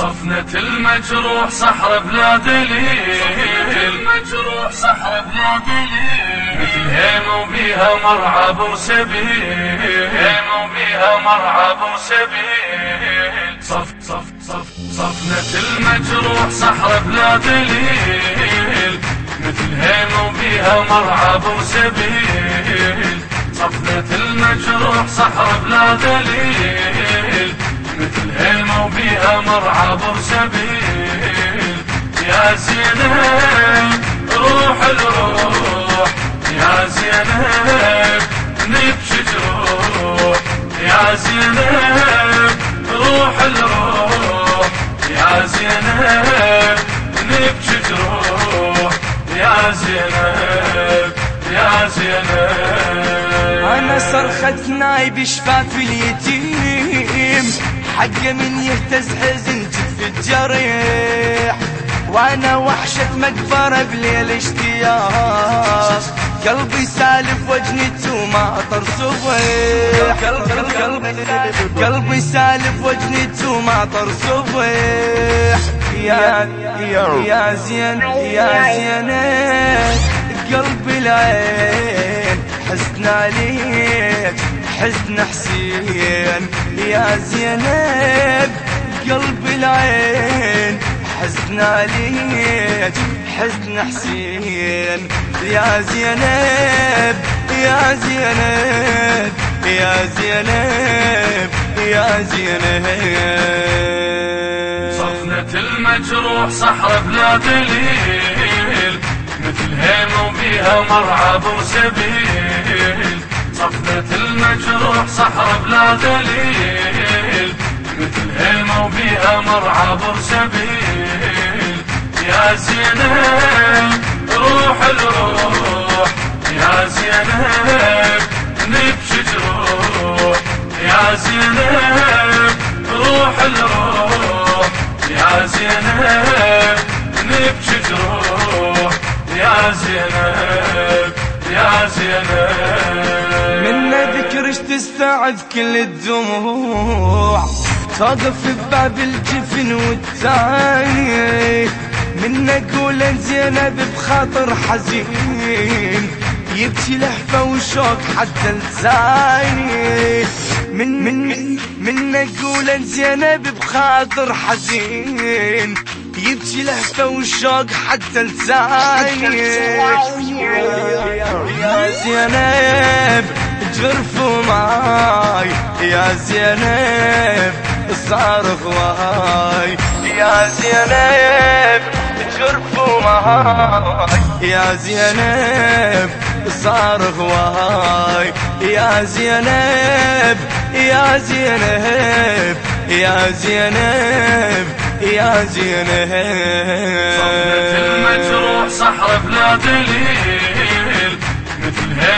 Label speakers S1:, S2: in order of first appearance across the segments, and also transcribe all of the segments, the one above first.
S1: صفنة المجروح صحر بلا دليل. المجروح صحر بلا دليل. مثل هيم وبيها مرعب وسبيل وسبيل صف صف صف صفنة المجروح صحر بلا دليل. مثل هيم وبيها مرعب وسبيل صفنة المجروح صحر بلا دليل. مثل هيمة وبيها مرعب وسبيل. يا زينب روح الروح. يا زينب نبشي جروح يا زينب روح الروح. يا زينب نبشي جروح يا زينب يا زينب.
S2: أنا صرخت نايب شفاف اليتيم. حق من يهتز حزن جف الجريح. وأنا وحشة مقبرة بليل اشتياق. قلبي سالف وجنته ماطر صبيح قلبي سالف وجنته ماطر صبيح يا يا يا زين يا زين. قلبي العين حزن عليك حزن حسين. يا زينب قلب العين حزن عليك حزن حسين. يا زينب يا زينب يا زينب يا زينب.
S1: صفنة المجروح صحر بلا دليل مثل هيم وبيها مرعب وسبيل. صفنة المجروح صحر بلا دليل. مثل هيمة وبيها مرعب وسبيل. يا زينب روح الروح. يا زينب نبشي جروح. يا زينب روح الروح. يا زينب نبشي جروح. يا زينب يا زينب.
S2: تستعذ كل الدموع. توقف بباب الجفن والتاني من أقول زينب بخاطر حزين. يبكي لهفة وشوق حتى لساني من من من, من أقول زينب بخاطر حزين. يبكي لهفة وشوق حتى لساني يا زينب. جرف معاي يا زينب صار غواي. يا زينب جرف معاي يا زينب صار غواي. يا زينب يا زينب يا زينب يا زينب.
S1: صفنة المجروح صحر بلا دليل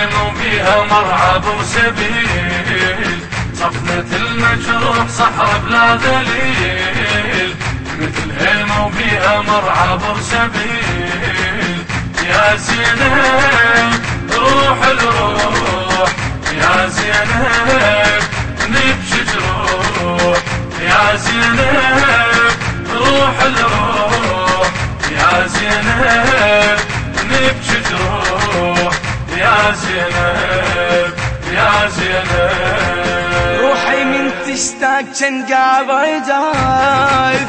S1: مثل هيم وبيها مرعب وسبيل صفنة المجروح صحر بلا دليل. مثل هيم وبيها مرعب وسبيل يا زينب روح الروح. يا زينب نبشي جروح يا زينب زينب يا زينب
S2: روحي من تشتاق كان قاعد دايف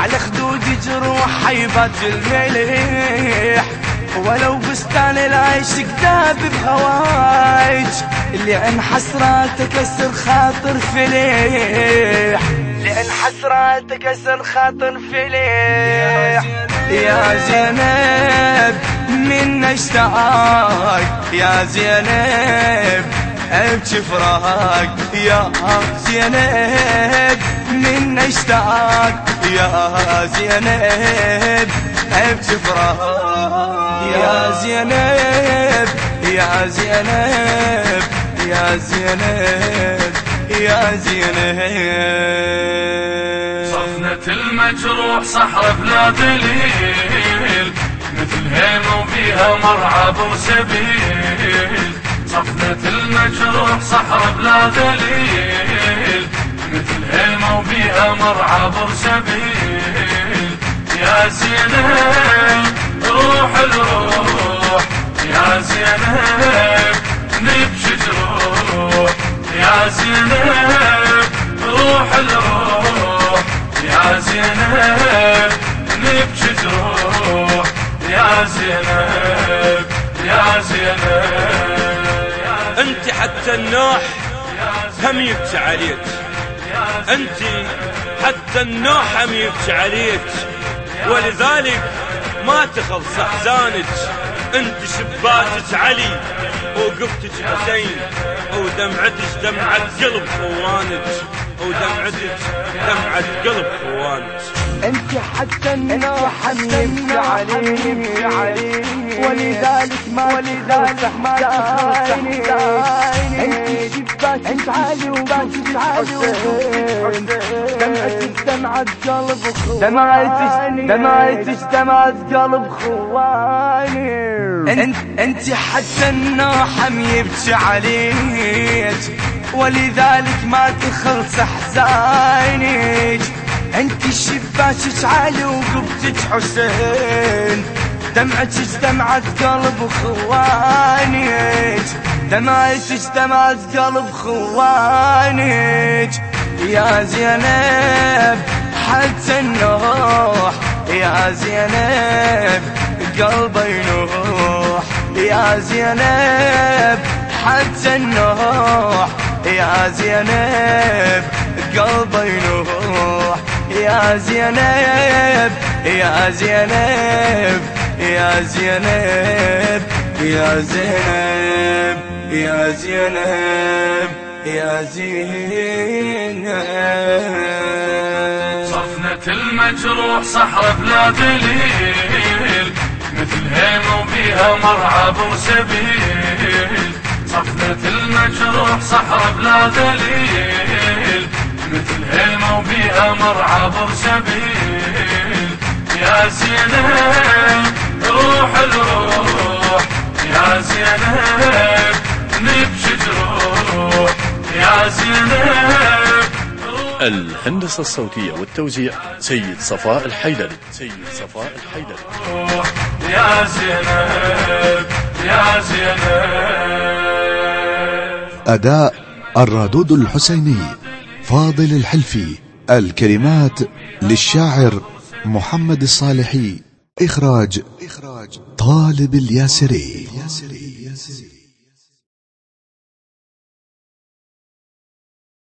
S2: على خدود جروح حيبات المليح. ولو بستان العيش داب بهوايج. لأن حسراتك كسر خاطر فليح. لأن حسراتك كسر خاطر فليح. يا زينب من اشتاق يا زينب ابكي فراق. يا زينب من اشتاق يا زينب ابكي فراق. يا زينب يا زينب يا زينب يا زينب.
S1: صفنة المجروح صحر بلا دليل مثل هيم وبيها مرعب وسبيل. صفنة المجروح صحر بلا دليل. مثل هيمة وبيها مرعى برسبيل يا زينب روح الروح. يا زينب نبشي جروح. يا زينب
S3: النوح هم يبكي عليك. أنت حتى النوح هم يبكي عليك. ولذلك ما تخلص احزانك أنت شباكك علي وقفتك حسين ودمعتك دمعة قلب خوانك ودمعتك دمعة قلب خوانك
S2: أنت حتى النوح يبكي علي ولذلك ما ولذلك ما تخلص أنت شباكك عالي وباكك عالي دمعتك دمعة قلب خواني. دمعتك دمعة قلب خواني. انت أنت حتى النوحم يبكي عليك. ولذلك ما تخلص أحزانك. أنت شباكك عالي وقبتك حسين. دمعتك دمعة قلب خوانك. دمعتك دمعة قلب خوانك. يا زينب حتى النوح. يا زينب قلبي ينوح يا زينب حتى النوح. يا زينب قلبي ينوح يا زينب يا زينب يا زينب يا زينب يا زينب يا زينب.
S1: صفنة المجروح صحراء بلا دليل مثل هيم وبيها مرعى برسبيل صفنة المجروح صحراء بلا دليل. مثل هيمة وبيها مرعى برسبيل يا زينب روح الروح. يا زينب نبشي جروح يا زينب
S4: الهندسة الصوتية والتوزيع سيد صفاء الحيدري. سيد صفاء الحيدري.
S1: يا زينب يا زينب
S5: أداء الرادود الحسيني فاضل الحلفي الكلمات للشاعر محمد الصالحي إخراج طالب الياسري.